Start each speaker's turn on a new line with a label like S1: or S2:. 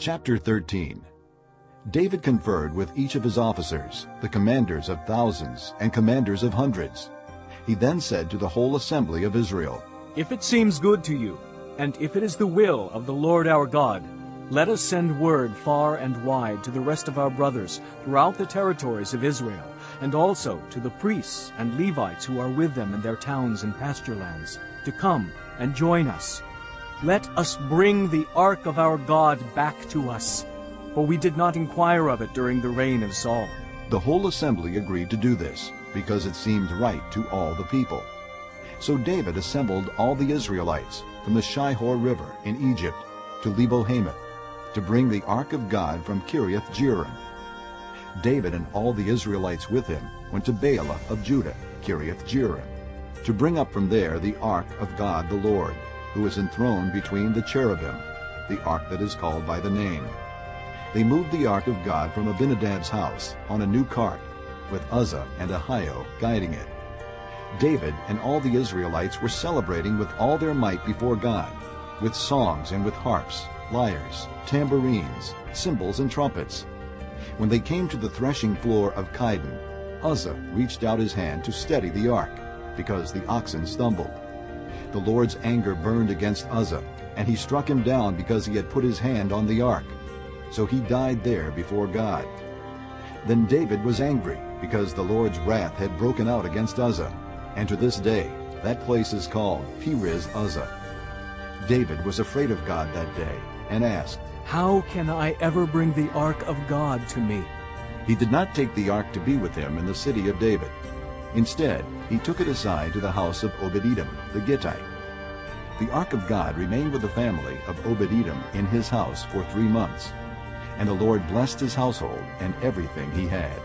S1: Chapter 13 David conferred with each of his officers, the commanders of thousands and commanders of hundreds. He then said to the whole assembly of Israel,
S2: If it seems good to you, and if it is the will of the Lord our God, let us send word far and wide to the rest of our brothers throughout the territories of Israel, and also to the priests and Levites who are with them in their towns and pasture lands, to come and join us. Let us bring the ark of our God back to us, for we did not inquire of it during the reign of Saul.
S1: The whole assembly agreed to do this, because it seemed right to all the people. So David assembled all the Israelites from the Shihor River in Egypt to Lebo Hamath, to bring the ark of God from Kiriath Jearim. David and all the Israelites with him went to Baalah of Judah, Kiriath Jearim, to bring up from there the ark of God the Lord, who is enthroned between the cherubim, the ark that is called by the name. They moved the ark of God from Abinadab's house on a new cart, with Uzzah and Ahio guiding it. David and all the Israelites were celebrating with all their might before God, with songs and with harps, lyres, tambourines, cymbals, and trumpets. When they came to the threshing floor of Kidon, Uzzah reached out his hand to steady the ark, because the oxen stumbled. The Lord's anger burned against Uzzah, and he struck him down because he had put his hand on the ark. So he died there before God. Then David was angry, because the Lord's wrath had broken out against Uzzah, and to this day that place is called Perez Uzzah. David was afraid of God that day, and asked,
S2: How can I ever bring the ark of God to me?
S1: He did not take the ark to be with him in the city of David. Instead, he took it aside to the house of Obed-Edom the Gittite. The ark of God remained with the family of Obed-Edom in his house for three months. And the Lord blessed his household and everything he had.